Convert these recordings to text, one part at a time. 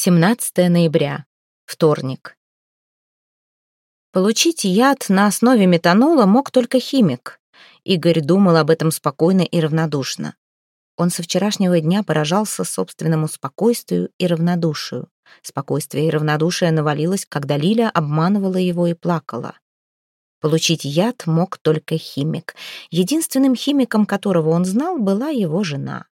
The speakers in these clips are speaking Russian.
17 ноября. Вторник. Получить яд на основе метанола мог только химик. Игорь думал об этом спокойно и равнодушно. Он со вчерашнего дня поражался собственному спокойствию и равнодушию. Спокойствие и равнодушие навалилось, когда Лиля обманывала его и плакала. Получить яд мог только химик. Единственным химиком, которого он знал, была его жена.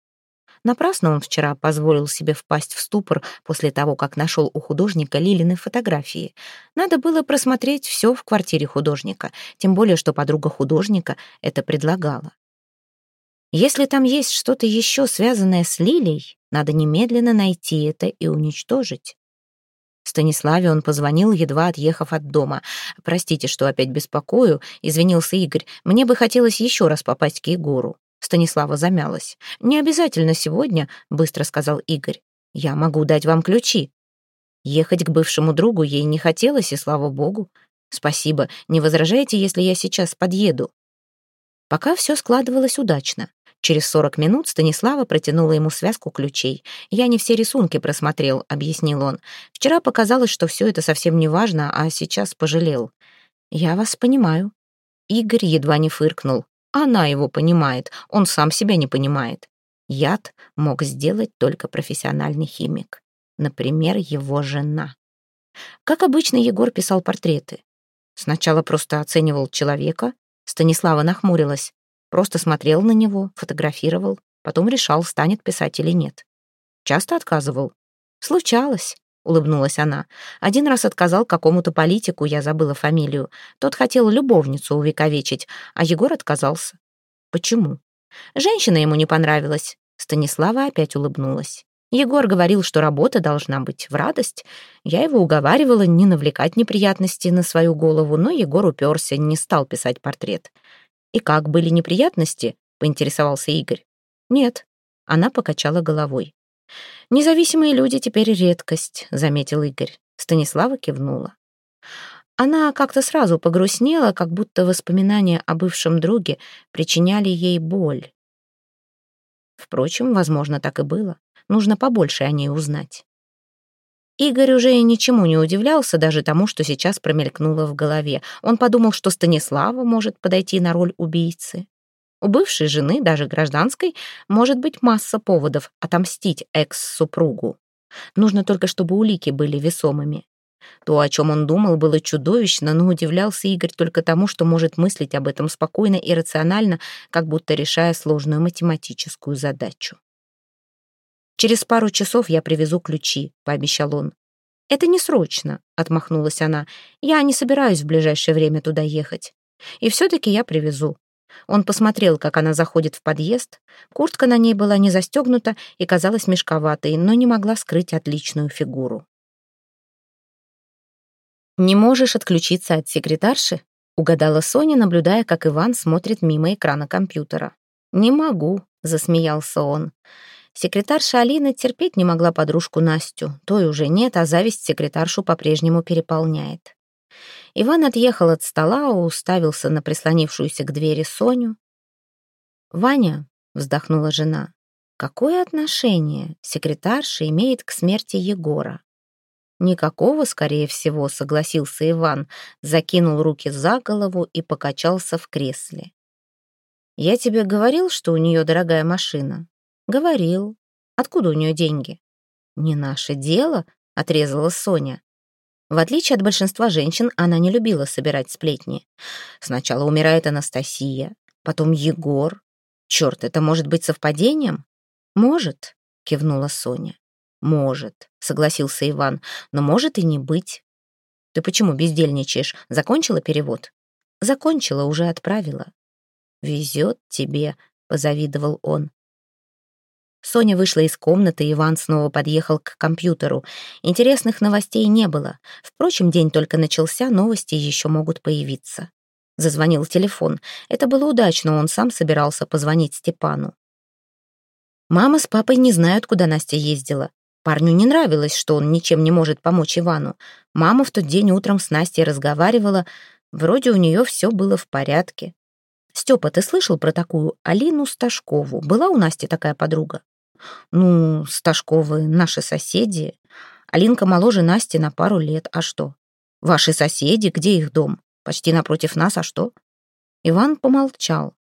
Напрасно он вчера позволил себе впасть в ступор после того, как нашел у художника Лилины фотографии. Надо было просмотреть все в квартире художника, тем более, что подруга художника это предлагала. Если там есть что-то еще связанное с Лилей, надо немедленно найти это и уничтожить. Станиславе он позвонил, едва отъехав от дома. «Простите, что опять беспокою», — извинился Игорь. «Мне бы хотелось еще раз попасть к Егору». Станислава замялась. «Не обязательно сегодня», — быстро сказал Игорь. «Я могу дать вам ключи». Ехать к бывшему другу ей не хотелось, и слава богу. «Спасибо. Не возражаете, если я сейчас подъеду?» Пока все складывалось удачно. Через сорок минут Станислава протянула ему связку ключей. «Я не все рисунки просмотрел», — объяснил он. «Вчера показалось, что все это совсем не важно, а сейчас пожалел». «Я вас понимаю». Игорь едва не фыркнул. Она его понимает, он сам себя не понимает. Яд мог сделать только профессиональный химик. Например, его жена. Как обычно, Егор писал портреты. Сначала просто оценивал человека, Станислава нахмурилась, просто смотрел на него, фотографировал, потом решал, станет писать или нет. Часто отказывал. Случалось улыбнулась она. Один раз отказал какому-то политику, я забыла фамилию. Тот хотел любовницу увековечить, а Егор отказался. Почему? Женщина ему не понравилась. Станислава опять улыбнулась. Егор говорил, что работа должна быть в радость. Я его уговаривала не навлекать неприятности на свою голову, но Егор уперся, не стал писать портрет. «И как, были неприятности?» — поинтересовался Игорь. «Нет». Она покачала головой. «Независимые люди теперь редкость», — заметил Игорь. Станислава кивнула. Она как-то сразу погрустнела, как будто воспоминания о бывшем друге причиняли ей боль. Впрочем, возможно, так и было. Нужно побольше о ней узнать. Игорь уже ничему не удивлялся, даже тому, что сейчас промелькнуло в голове. Он подумал, что Станислава может подойти на роль убийцы. У бывшей жены, даже гражданской, может быть масса поводов отомстить экс-супругу. Нужно только, чтобы улики были весомыми. То, о чем он думал, было чудовищно, но удивлялся Игорь только тому, что может мыслить об этом спокойно и рационально, как будто решая сложную математическую задачу. «Через пару часов я привезу ключи», — пообещал он. «Это не срочно», — отмахнулась она. «Я не собираюсь в ближайшее время туда ехать. И все-таки я привезу. Он посмотрел, как она заходит в подъезд. Куртка на ней была не застегнута и казалась мешковатой, но не могла скрыть отличную фигуру. «Не можешь отключиться от секретарши?» — угадала Соня, наблюдая, как Иван смотрит мимо экрана компьютера. «Не могу», — засмеялся он. Секретарша Алина терпеть не могла подружку Настю. Той уже нет, а зависть секретаршу по-прежнему переполняет. Иван отъехал от стола, уставился на прислонившуюся к двери Соню. «Ваня», — вздохнула жена, — «какое отношение секретарша имеет к смерти Егора?» «Никакого, скорее всего», — согласился Иван, закинул руки за голову и покачался в кресле. «Я тебе говорил, что у нее дорогая машина?» «Говорил. Откуда у нее деньги?» «Не наше дело», — отрезала Соня. В отличие от большинства женщин, она не любила собирать сплетни. Сначала умирает Анастасия, потом Егор. Черт, это может быть совпадением? Может, кивнула Соня. Может, согласился Иван, но может и не быть. Ты почему бездельничаешь? Закончила перевод? Закончила, уже отправила. Везет тебе, позавидовал он. Соня вышла из комнаты, Иван снова подъехал к компьютеру. Интересных новостей не было. Впрочем, день только начался, новости еще могут появиться. Зазвонил телефон. Это было удачно, он сам собирался позвонить Степану. Мама с папой не знают, куда Настя ездила. Парню не нравилось, что он ничем не может помочь Ивану. Мама в тот день утром с Настей разговаривала. Вроде у нее все было в порядке. «Степа, ты слышал про такую Алину Сташкову? Была у Насти такая подруга?» Ну, Сташковы наши соседи. Алинка моложе Насти на пару лет. А что? Ваши соседи, где их дом? Почти напротив нас, а что? Иван помолчал.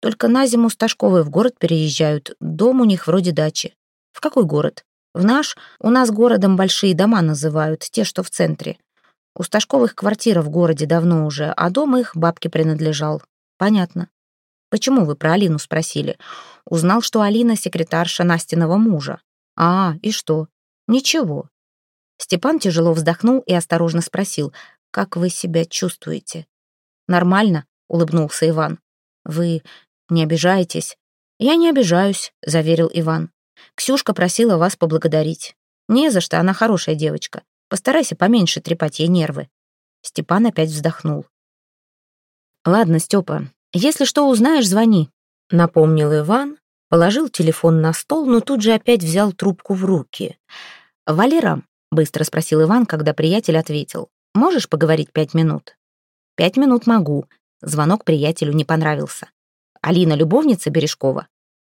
Только на зиму Сташковые в город переезжают. Дом у них вроде дачи. В какой город? В наш. У нас городом большие дома называют, те, что в центре. У Сташковых квартира в городе давно уже, а дом их бабке принадлежал. Понятно. Почему вы про Алину спросили? Узнал, что Алина секретарша Настиного мужа. А, и что? Ничего. Степан тяжело вздохнул и осторожно спросил, «Как вы себя чувствуете?» «Нормально», — улыбнулся Иван. «Вы не обижаетесь?» «Я не обижаюсь», — заверил Иван. «Ксюшка просила вас поблагодарить. Не за что, она хорошая девочка. Постарайся поменьше трепать ей нервы». Степан опять вздохнул. «Ладно, Степа, если что узнаешь, звони», — напомнил Иван, положил телефон на стол, но тут же опять взял трубку в руки. «Валера, Быстро спросил Иван, когда приятель ответил. «Можешь поговорить пять минут?» «Пять минут могу». Звонок приятелю не понравился. «Алина любовница Бережкова?»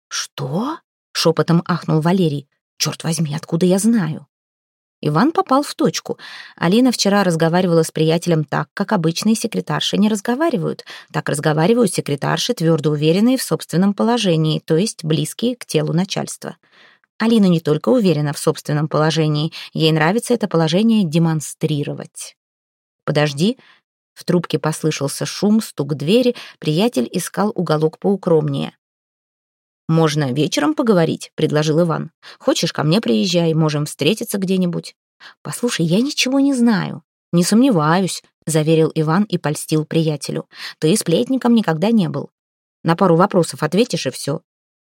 «Что?» — шепотом ахнул Валерий. «Черт возьми, откуда я знаю?» Иван попал в точку. Алина вчера разговаривала с приятелем так, как обычные секретарши не разговаривают. Так разговаривают секретарши, твердо уверенные в собственном положении, то есть близкие к телу начальства. Алина не только уверена в собственном положении, ей нравится это положение демонстрировать. «Подожди», в трубке послышался шум, стук двери, приятель искал уголок поукромнее. «Можно вечером поговорить», — предложил Иван. «Хочешь, ко мне приезжай, можем встретиться где-нибудь». «Послушай, я ничего не знаю». «Не сомневаюсь», — заверил Иван и польстил приятелю. «Ты сплетником никогда не был. На пару вопросов ответишь, и все.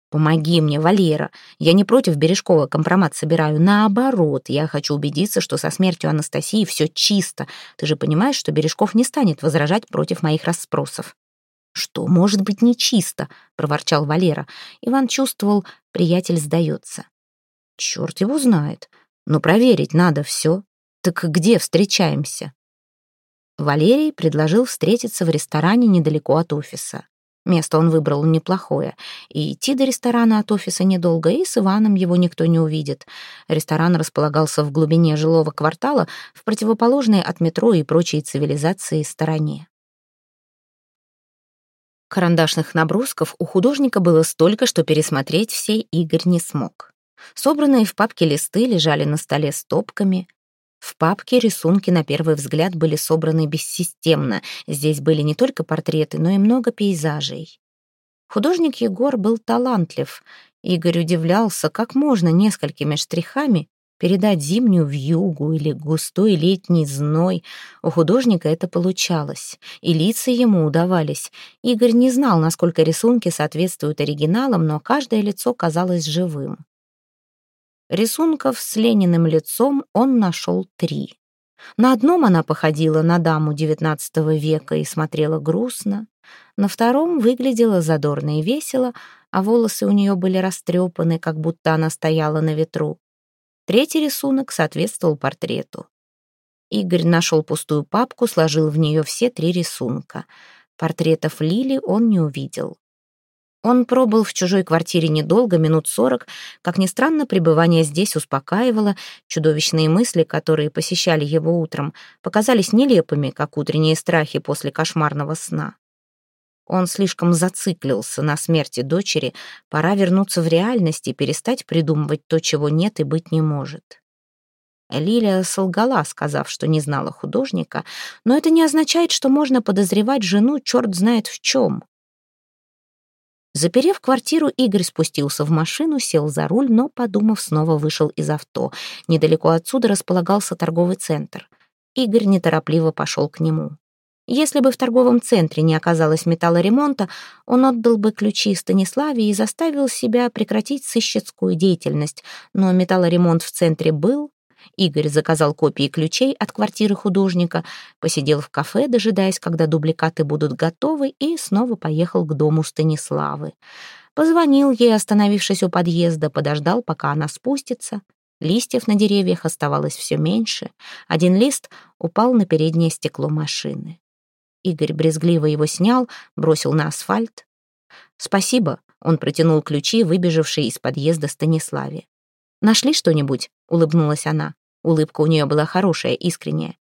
«Помоги мне, Валера. Я не против Бережкова компромат собираю. Наоборот, я хочу убедиться, что со смертью Анастасии все чисто. Ты же понимаешь, что Бережков не станет возражать против моих расспросов». «Что может быть нечисто?» — проворчал Валера. Иван чувствовал, приятель сдается. «Черт его знает. Но проверить надо все. Так где встречаемся?» Валерий предложил встретиться в ресторане недалеко от офиса. Место он выбрал неплохое. И идти до ресторана от офиса недолго, и с Иваном его никто не увидит. Ресторан располагался в глубине жилого квартала, в противоположной от метро и прочей цивилизации стороне. Карандашных набросков у художника было столько, что пересмотреть все Игорь не смог. Собранные в папке листы лежали на столе стопками. В папке рисунки на первый взгляд были собраны бессистемно. Здесь были не только портреты, но и много пейзажей. Художник Егор был талантлив. Игорь удивлялся, как можно несколькими штрихами передать зимнюю вьюгу или густой летний зной. У художника это получалось, и лица ему удавались. Игорь не знал, насколько рисунки соответствуют оригиналам, но каждое лицо казалось живым. Рисунков с Лениным лицом он нашел три. На одном она походила на даму XIX века и смотрела грустно, на втором выглядела задорно и весело, а волосы у нее были растрепаны, как будто она стояла на ветру. Третий рисунок соответствовал портрету. Игорь нашел пустую папку, сложил в нее все три рисунка. Портретов Лили он не увидел. Он пробыл в чужой квартире недолго, минут сорок. Как ни странно, пребывание здесь успокаивало. Чудовищные мысли, которые посещали его утром, показались нелепыми, как утренние страхи после кошмарного сна. Он слишком зациклился на смерти дочери. Пора вернуться в реальность и перестать придумывать то, чего нет и быть не может. Лилия солгала, сказав, что не знала художника, но это не означает, что можно подозревать жену черт знает в чем. Заперев квартиру, Игорь спустился в машину, сел за руль, но, подумав, снова вышел из авто. Недалеко отсюда располагался торговый центр. Игорь неторопливо пошел к нему. Если бы в торговом центре не оказалось металлоремонта, он отдал бы ключи Станиславе и заставил себя прекратить сыщицкую деятельность. Но металлоремонт в центре был, Игорь заказал копии ключей от квартиры художника, посидел в кафе, дожидаясь, когда дубликаты будут готовы, и снова поехал к дому Станиславы. Позвонил ей, остановившись у подъезда, подождал, пока она спустится. Листьев на деревьях оставалось все меньше. Один лист упал на переднее стекло машины. Игорь брезгливо его снял, бросил на асфальт. «Спасибо», — он протянул ключи, выбежавшие из подъезда Станиславе. «Нашли что-нибудь?» — улыбнулась она. Улыбка у нее была хорошая, искренняя.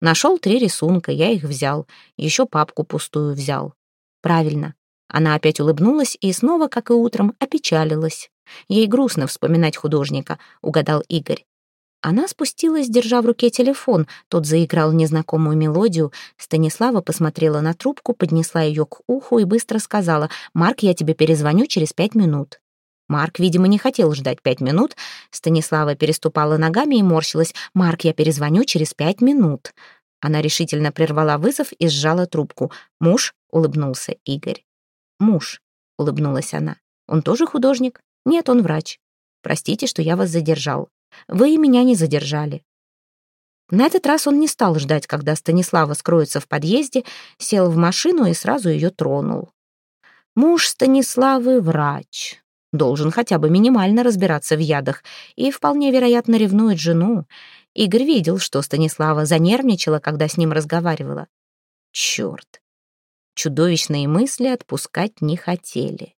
Нашел три рисунка, я их взял. Еще папку пустую взял. Правильно. Она опять улыбнулась и снова, как и утром, опечалилась. Ей грустно вспоминать художника, угадал Игорь. Она спустилась, держа в руке телефон. Тот заиграл незнакомую мелодию. Станислава посмотрела на трубку, поднесла ее к уху и быстро сказала, «Марк, я тебе перезвоню через пять минут». Марк, видимо, не хотел ждать пять минут. Станислава переступала ногами и морщилась. «Марк, я перезвоню через пять минут». Она решительно прервала вызов и сжала трубку. «Муж?» — улыбнулся Игорь. «Муж», — улыбнулась она. «Он тоже художник?» «Нет, он врач. Простите, что я вас задержал. Вы и меня не задержали». На этот раз он не стал ждать, когда Станислава скроется в подъезде, сел в машину и сразу ее тронул. Муж Станиславы — врач. Должен хотя бы минимально разбираться в ядах и, вполне вероятно, ревнует жену. Игорь видел, что Станислава занервничала, когда с ним разговаривала. Черт! Чудовищные мысли отпускать не хотели.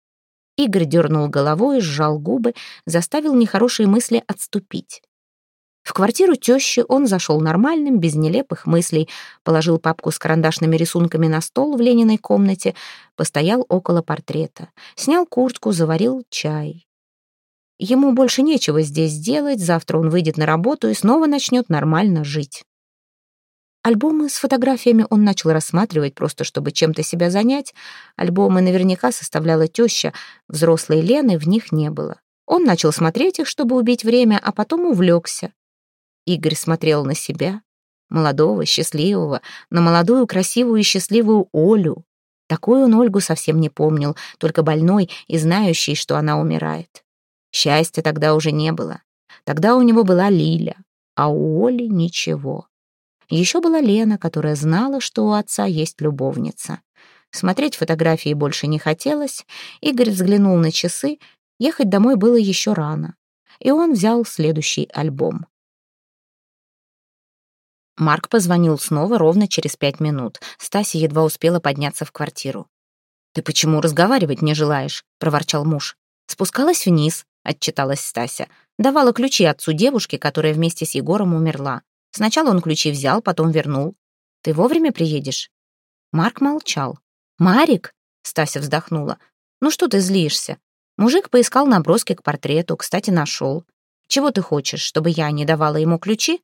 Игорь дернул головой, сжал губы, заставил нехорошие мысли отступить. В квартиру тещи он зашел нормальным, без нелепых мыслей, положил папку с карандашными рисунками на стол в Лениной комнате, постоял около портрета, снял куртку, заварил чай. Ему больше нечего здесь делать, завтра он выйдет на работу и снова начнет нормально жить. Альбомы с фотографиями он начал рассматривать просто, чтобы чем-то себя занять. Альбомы наверняка составляла теща, взрослой Лены в них не было. Он начал смотреть их, чтобы убить время, а потом увлекся. Игорь смотрел на себя, молодого, счастливого, на молодую, красивую и счастливую Олю. Такую он Ольгу совсем не помнил, только больной и знающий, что она умирает. Счастья тогда уже не было. Тогда у него была Лиля, а у Оли ничего. Еще была Лена, которая знала, что у отца есть любовница. Смотреть фотографии больше не хотелось. Игорь взглянул на часы. Ехать домой было еще рано. И он взял следующий альбом. Марк позвонил снова ровно через пять минут. Стася едва успела подняться в квартиру. «Ты почему разговаривать не желаешь?» — проворчал муж. «Спускалась вниз», — отчиталась Стася. Давала ключи отцу девушки, которая вместе с Егором умерла. Сначала он ключи взял, потом вернул. Ты вовремя приедешь?» Марк молчал. «Марик?» — Стася вздохнула. «Ну что ты злишься? Мужик поискал наброски к портрету, кстати, нашел. Чего ты хочешь, чтобы я не давала ему ключи?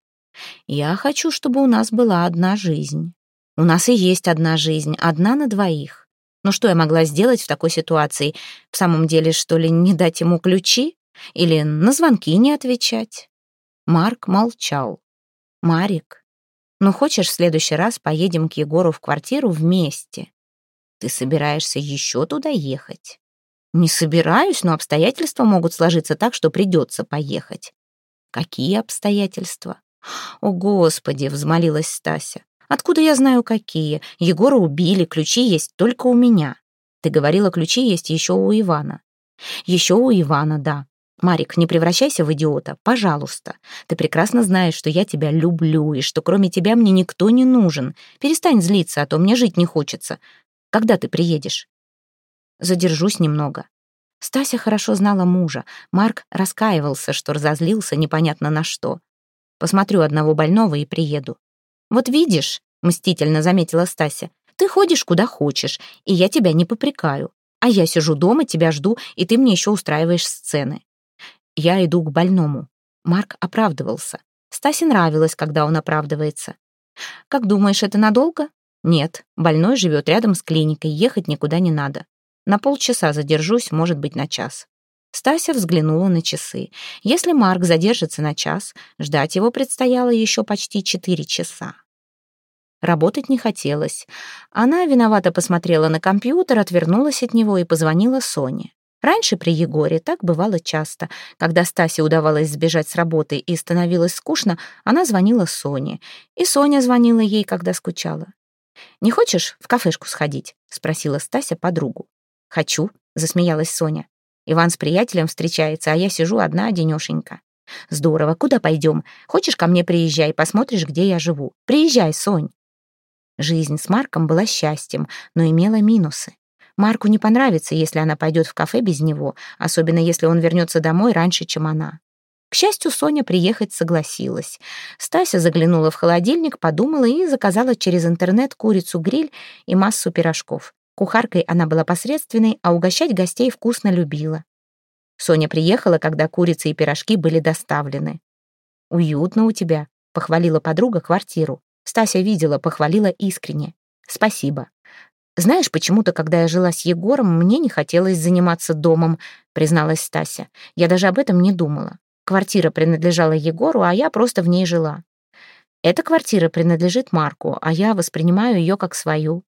Я хочу, чтобы у нас была одна жизнь. У нас и есть одна жизнь, одна на двоих. Ну что я могла сделать в такой ситуации? В самом деле, что ли, не дать ему ключи? Или на звонки не отвечать?» Марк молчал. «Марик, ну хочешь, в следующий раз поедем к Егору в квартиру вместе? Ты собираешься еще туда ехать?» «Не собираюсь, но обстоятельства могут сложиться так, что придется поехать». «Какие обстоятельства?» «О, Господи!» — взмолилась Стася. «Откуда я знаю, какие? Егора убили, ключи есть только у меня. Ты говорила, ключи есть еще у Ивана». «Еще у Ивана, да. Марик, не превращайся в идиота, пожалуйста. Ты прекрасно знаешь, что я тебя люблю и что кроме тебя мне никто не нужен. Перестань злиться, а то мне жить не хочется. Когда ты приедешь? Задержусь немного. Стася хорошо знала мужа. Марк раскаивался, что разозлился непонятно на что. Посмотрю одного больного и приеду. Вот видишь, мстительно заметила Стася, ты ходишь куда хочешь, и я тебя не попрекаю. А я сижу дома, тебя жду, и ты мне еще устраиваешь сцены. Я иду к больному. Марк оправдывался. Стасе нравилось, когда он оправдывается. «Как думаешь, это надолго?» «Нет, больной живет рядом с клиникой, ехать никуда не надо. На полчаса задержусь, может быть, на час». Стася взглянула на часы. Если Марк задержится на час, ждать его предстояло еще почти четыре часа. Работать не хотелось. Она виновато посмотрела на компьютер, отвернулась от него и позвонила Соне. Раньше при Егоре так бывало часто. Когда Стасе удавалось сбежать с работы и становилось скучно, она звонила Соне. И Соня звонила ей, когда скучала. «Не хочешь в кафешку сходить?» — спросила Стася подругу. «Хочу», — засмеялась Соня. «Иван с приятелем встречается, а я сижу одна денешенька». «Здорово, куда пойдем? Хочешь, ко мне приезжай, посмотришь, где я живу. Приезжай, Сонь». Жизнь с Марком была счастьем, но имела минусы. Марку не понравится, если она пойдет в кафе без него, особенно если он вернется домой раньше, чем она. К счастью, Соня приехать согласилась. Стася заглянула в холодильник, подумала и заказала через интернет курицу-гриль и массу пирожков. Кухаркой она была посредственной, а угощать гостей вкусно любила. Соня приехала, когда курицы и пирожки были доставлены. «Уютно у тебя», — похвалила подруга квартиру. Стася видела, похвалила искренне. «Спасибо». «Знаешь, почему-то, когда я жила с Егором, мне не хотелось заниматься домом», — призналась Стася. «Я даже об этом не думала. Квартира принадлежала Егору, а я просто в ней жила. Эта квартира принадлежит Марку, а я воспринимаю ее как свою.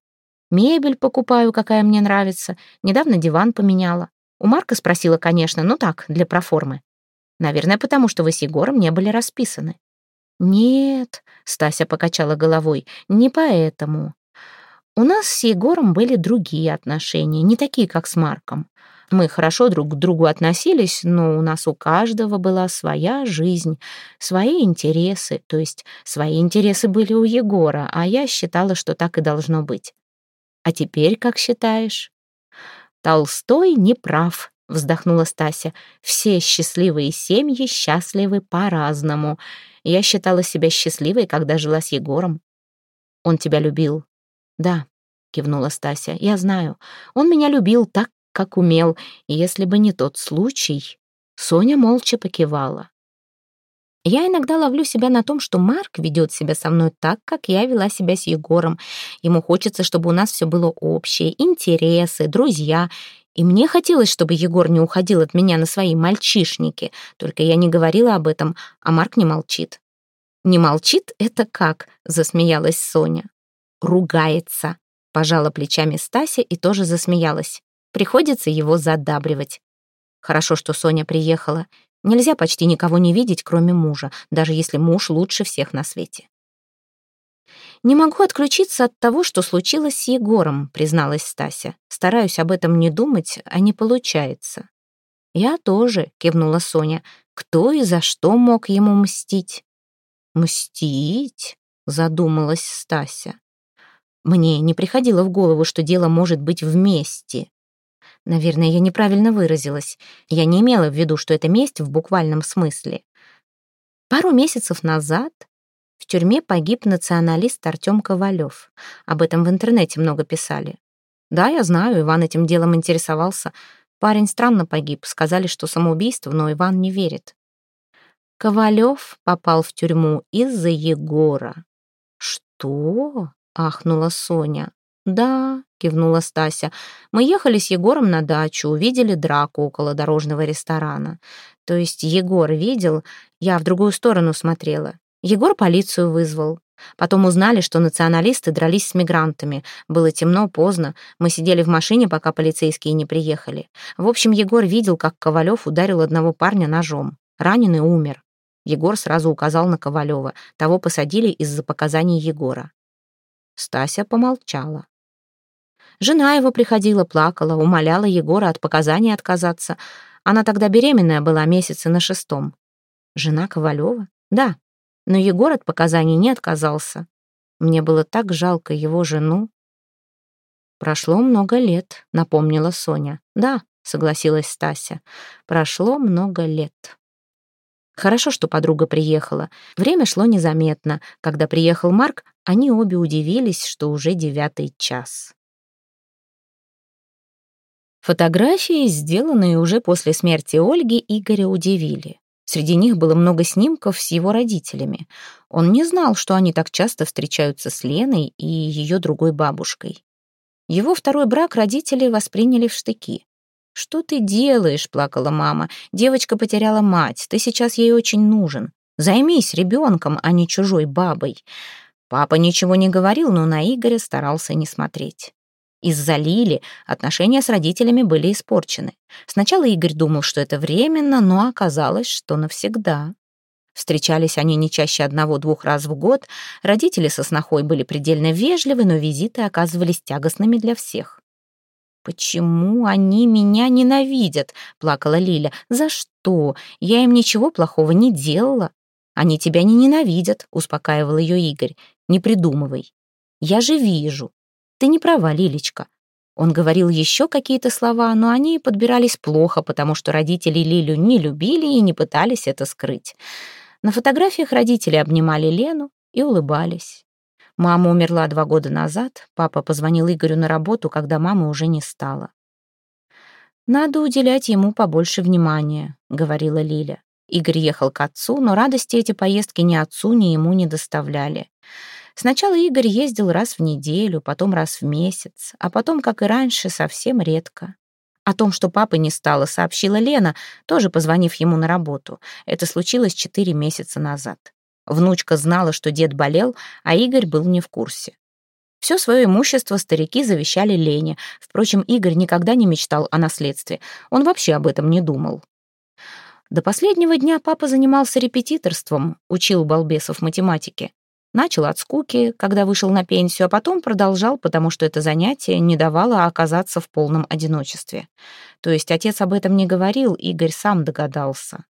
Мебель покупаю, какая мне нравится. Недавно диван поменяла. У Марка спросила, конечно, ну так, для проформы. Наверное, потому что вы с Егором не были расписаны. «Нет», — Стася покачала головой, — «не поэтому. У нас с Егором были другие отношения, не такие, как с Марком. Мы хорошо друг к другу относились, но у нас у каждого была своя жизнь, свои интересы, то есть свои интересы были у Егора, а я считала, что так и должно быть. А теперь как считаешь? Толстой не прав, вздохнула Стася. Все счастливые семьи счастливы по-разному. Я считала себя счастливой, когда жила с Егором. Он тебя любил. Да, кивнула Стася. Я знаю. Он меня любил так, как умел, и если бы не тот случай... Соня молча покивала. Я иногда ловлю себя на том, что Марк ведет себя со мной так, как я вела себя с Егором. Ему хочется, чтобы у нас все было общее, интересы, друзья. И мне хотелось, чтобы Егор не уходил от меня на свои мальчишники. Только я не говорила об этом, а Марк не молчит. «Не молчит? Это как?» — засмеялась Соня. «Ругается», — пожала плечами Стася и тоже засмеялась. Приходится его задабривать. Хорошо, что Соня приехала. Нельзя почти никого не видеть, кроме мужа, даже если муж лучше всех на свете. «Не могу отключиться от того, что случилось с Егором», призналась Стася. «Стараюсь об этом не думать, а не получается». «Я тоже», — кивнула Соня. «Кто и за что мог ему мстить?» «Мстить?» — задумалась Стася. «Мне не приходило в голову, что дело может быть вместе. Наверное, я неправильно выразилась. Я не имела в виду, что это месть в буквальном смысле. Пару месяцев назад в тюрьме погиб националист Артем Ковалев. Об этом в интернете много писали. Да, я знаю, Иван этим делом интересовался. Парень странно погиб, сказали, что самоубийство, но Иван не верит. Ковалев попал в тюрьму из-за Егора. «Что?» — ахнула Соня. «Да», — кивнула Стася, — «мы ехали с Егором на дачу, увидели драку около дорожного ресторана. То есть Егор видел, я в другую сторону смотрела. Егор полицию вызвал. Потом узнали, что националисты дрались с мигрантами. Было темно, поздно. Мы сидели в машине, пока полицейские не приехали. В общем, Егор видел, как Ковалев ударил одного парня ножом. Раненый умер. Егор сразу указал на Ковалева. Того посадили из-за показаний Егора. Стася помолчала. Жена его приходила, плакала, умоляла Егора от показаний отказаться. Она тогда беременная была месяца на шестом. Жена Ковалева? Да. Но Егор от показаний не отказался. Мне было так жалко его жену. «Прошло много лет», — напомнила Соня. «Да», — согласилась Стася. «Прошло много лет». Хорошо, что подруга приехала. Время шло незаметно. Когда приехал Марк, они обе удивились, что уже девятый час. Фотографии, сделанные уже после смерти Ольги, Игоря удивили. Среди них было много снимков с его родителями. Он не знал, что они так часто встречаются с Леной и ее другой бабушкой. Его второй брак родители восприняли в штыки. «Что ты делаешь?» — плакала мама. «Девочка потеряла мать. Ты сейчас ей очень нужен. Займись ребенком, а не чужой бабой». Папа ничего не говорил, но на Игоря старался не смотреть. Из-за Лили отношения с родителями были испорчены. Сначала Игорь думал, что это временно, но оказалось, что навсегда. Встречались они не чаще одного-двух раз в год. Родители со снохой были предельно вежливы, но визиты оказывались тягостными для всех. «Почему они меня ненавидят?» — плакала Лиля. «За что? Я им ничего плохого не делала». «Они тебя не ненавидят», — успокаивал ее Игорь. «Не придумывай. Я же вижу. Ты не права, Лилечка. Он говорил еще какие-то слова, но они подбирались плохо, потому что родители Лилю не любили и не пытались это скрыть. На фотографиях родители обнимали Лену и улыбались. Мама умерла два года назад, папа позвонил Игорю на работу, когда мамы уже не стало. «Надо уделять ему побольше внимания», — говорила Лиля. Игорь ехал к отцу, но радости эти поездки ни отцу, ни ему не доставляли. Сначала Игорь ездил раз в неделю, потом раз в месяц, а потом, как и раньше, совсем редко. О том, что папы не стало, сообщила Лена, тоже позвонив ему на работу. Это случилось четыре месяца назад. Внучка знала, что дед болел, а Игорь был не в курсе. Все свое имущество старики завещали Лене. Впрочем, Игорь никогда не мечтал о наследстве. Он вообще об этом не думал. До последнего дня папа занимался репетиторством, учил балбесов математике. Начал от скуки, когда вышел на пенсию, а потом продолжал, потому что это занятие не давало оказаться в полном одиночестве. То есть отец об этом не говорил, Игорь сам догадался.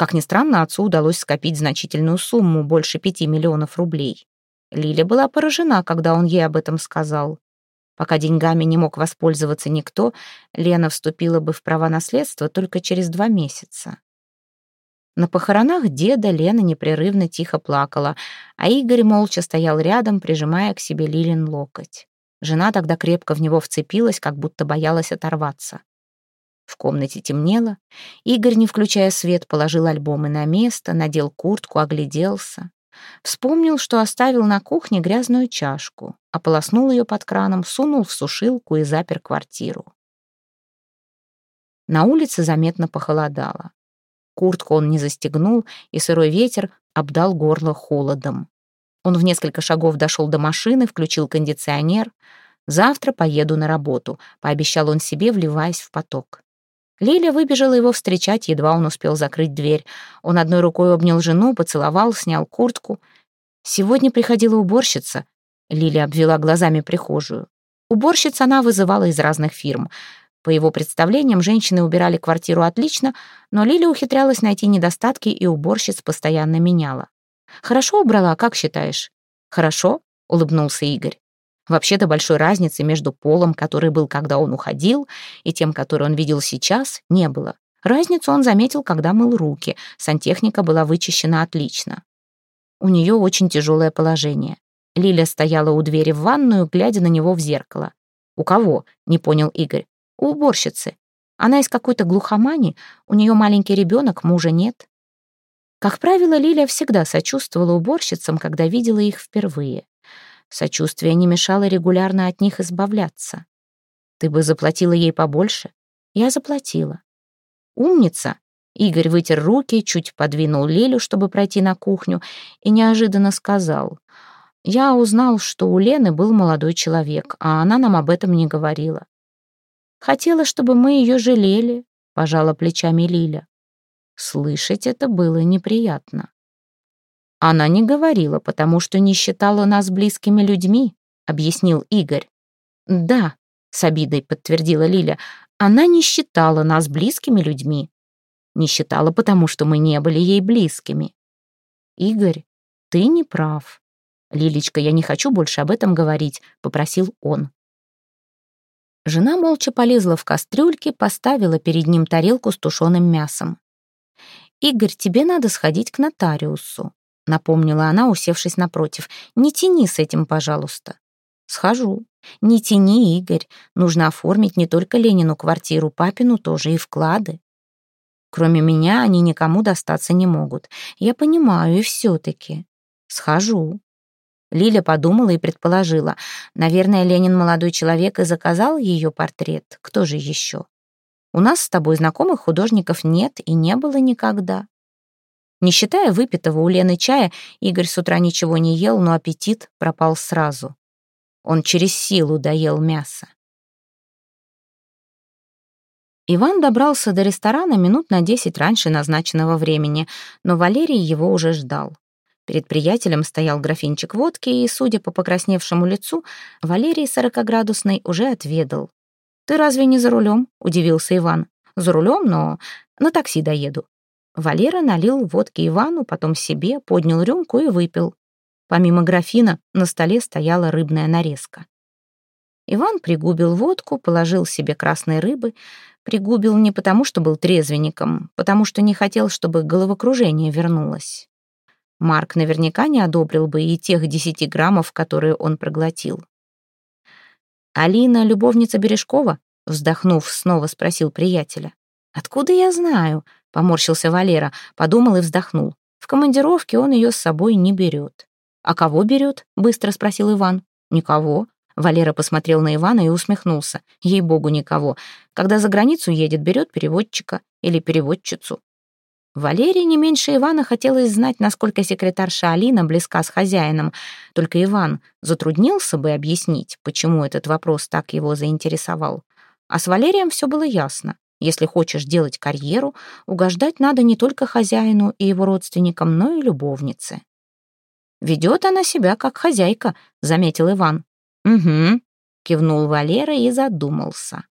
Как ни странно, отцу удалось скопить значительную сумму, больше пяти миллионов рублей. Лиля была поражена, когда он ей об этом сказал. Пока деньгами не мог воспользоваться никто, Лена вступила бы в права наследства только через два месяца. На похоронах деда Лена непрерывно тихо плакала, а Игорь молча стоял рядом, прижимая к себе Лилин локоть. Жена тогда крепко в него вцепилась, как будто боялась оторваться. В комнате темнело. Игорь, не включая свет, положил альбомы на место, надел куртку, огляделся. Вспомнил, что оставил на кухне грязную чашку, ополоснул ее под краном, сунул в сушилку и запер квартиру. На улице заметно похолодало. Куртку он не застегнул, и сырой ветер обдал горло холодом. Он в несколько шагов дошел до машины, включил кондиционер. «Завтра поеду на работу», — пообещал он себе, вливаясь в поток. Лиля выбежала его встречать, едва он успел закрыть дверь. Он одной рукой обнял жену, поцеловал, снял куртку. «Сегодня приходила уборщица», — Лиля обвела глазами прихожую. Уборщиц она вызывала из разных фирм. По его представлениям, женщины убирали квартиру отлично, но Лиля ухитрялась найти недостатки и уборщиц постоянно меняла. «Хорошо убрала, как считаешь?» «Хорошо», — улыбнулся Игорь. Вообще-то большой разницы между полом, который был, когда он уходил, и тем, который он видел сейчас, не было. Разницу он заметил, когда мыл руки. Сантехника была вычищена отлично. У нее очень тяжелое положение. Лиля стояла у двери в ванную, глядя на него в зеркало. «У кого?» — не понял Игорь у уборщицы. Она из какой-то глухомани, у нее маленький ребенок, мужа нет. Как правило, Лиля всегда сочувствовала уборщицам, когда видела их впервые. Сочувствие не мешало регулярно от них избавляться. Ты бы заплатила ей побольше? Я заплатила. Умница. Игорь вытер руки, чуть подвинул Лилю, чтобы пройти на кухню, и неожиданно сказал. Я узнал, что у Лены был молодой человек, а она нам об этом не говорила. Хотела, чтобы мы ее жалели, пожала плечами Лиля. Слышать это было неприятно. Она не говорила, потому что не считала нас близкими людьми, объяснил Игорь. Да, с обидой подтвердила Лиля, она не считала нас близкими людьми. Не считала, потому что мы не были ей близкими. Игорь, ты не прав. Лилечка, я не хочу больше об этом говорить, попросил он. Жена молча полезла в кастрюльки, поставила перед ним тарелку с тушеным мясом. «Игорь, тебе надо сходить к нотариусу», — напомнила она, усевшись напротив. «Не тяни с этим, пожалуйста». «Схожу». «Не тяни, Игорь. Нужно оформить не только Ленину квартиру, папину тоже и вклады. Кроме меня они никому достаться не могут. Я понимаю, и все-таки. Схожу». Лиля подумала и предположила. Наверное, Ленин молодой человек и заказал ее портрет. Кто же еще? У нас с тобой знакомых художников нет и не было никогда. Не считая выпитого у Лены чая, Игорь с утра ничего не ел, но аппетит пропал сразу. Он через силу доел мясо. Иван добрался до ресторана минут на десять раньше назначенного времени, но Валерий его уже ждал. Перед приятелем стоял графинчик водки, и, судя по покрасневшему лицу, Валерий сорокоградусный уже отведал. «Ты разве не за рулем?» — удивился Иван. «За рулем, но на такси доеду». Валера налил водки Ивану, потом себе, поднял рюмку и выпил. Помимо графина на столе стояла рыбная нарезка. Иван пригубил водку, положил себе красной рыбы. Пригубил не потому, что был трезвенником, потому что не хотел, чтобы головокружение вернулось. Марк наверняка не одобрил бы и тех десяти граммов, которые он проглотил. «Алина — любовница Бережкова?» — вздохнув, снова спросил приятеля. «Откуда я знаю?» — поморщился Валера, подумал и вздохнул. «В командировке он ее с собой не берет». «А кого берет?» — быстро спросил Иван. «Никого». Валера посмотрел на Ивана и усмехнулся. Ей-богу, никого. Когда за границу едет, берет переводчика или переводчицу. Валерии не меньше Ивана хотелось знать, насколько секретарша Алина близка с хозяином. Только Иван затруднился бы объяснить, почему этот вопрос так его заинтересовал. А с Валерием все было ясно. Если хочешь делать карьеру, угождать надо не только хозяину и его родственникам, но и любовнице. «Ведет она себя как хозяйка», — заметил Иван. «Угу», — кивнул Валера и задумался.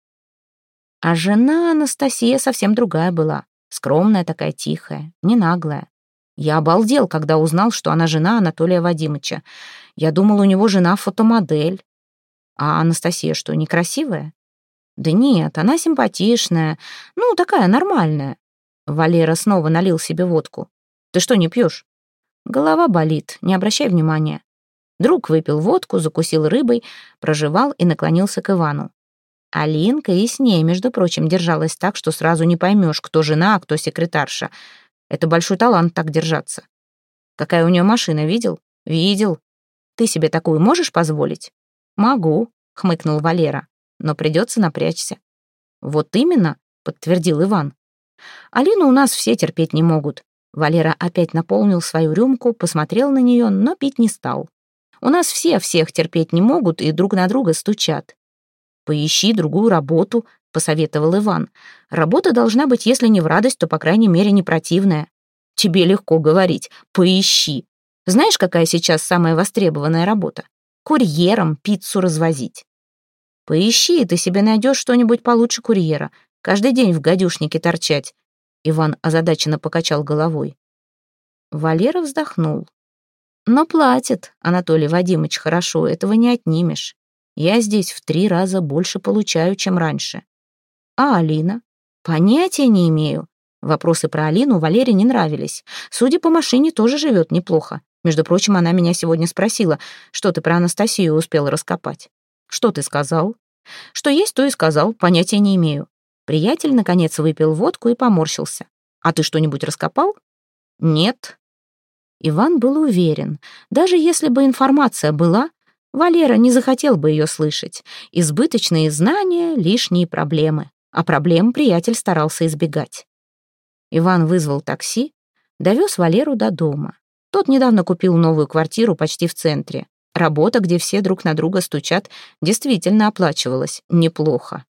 А жена Анастасия совсем другая была. Скромная такая, тихая, не наглая. Я обалдел, когда узнал, что она жена Анатолия Вадимовича. Я думал, у него жена фотомодель. А Анастасия что, некрасивая? Да нет, она симпатичная. Ну, такая нормальная. Валера снова налил себе водку. Ты что, не пьешь? Голова болит, не обращай внимания. Друг выпил водку, закусил рыбой, прожевал и наклонился к Ивану. Алинка и с ней, между прочим, держалась так, что сразу не поймешь, кто жена, а кто секретарша. Это большой талант так держаться. Какая у нее машина, видел? Видел. Ты себе такую можешь позволить? Могу, хмыкнул Валера, но придется напрячься. Вот именно, подтвердил Иван. Алину у нас все терпеть не могут. Валера опять наполнил свою рюмку, посмотрел на нее, но пить не стал. У нас все всех терпеть не могут и друг на друга стучат. «Поищи другую работу», — посоветовал Иван. «Работа должна быть, если не в радость, то, по крайней мере, не противная. Тебе легко говорить. Поищи. Знаешь, какая сейчас самая востребованная работа? Курьером пиццу развозить. Поищи, и ты себе найдешь что-нибудь получше курьера. Каждый день в гадюшнике торчать». Иван озадаченно покачал головой. Валера вздохнул. «Но платит, Анатолий Вадимович, хорошо, этого не отнимешь. Я здесь в три раза больше получаю, чем раньше. А Алина? Понятия не имею. Вопросы про Алину Валере не нравились. Судя по машине, тоже живет неплохо. Между прочим, она меня сегодня спросила, что ты про Анастасию успел раскопать. Что ты сказал? Что есть, то и сказал, понятия не имею. Приятель, наконец, выпил водку и поморщился. А ты что-нибудь раскопал? Нет. Иван был уверен, даже если бы информация была, Валера не захотел бы ее слышать. Избыточные знания — лишние проблемы. А проблем приятель старался избегать. Иван вызвал такси, довез Валеру до дома. Тот недавно купил новую квартиру почти в центре. Работа, где все друг на друга стучат, действительно оплачивалась неплохо.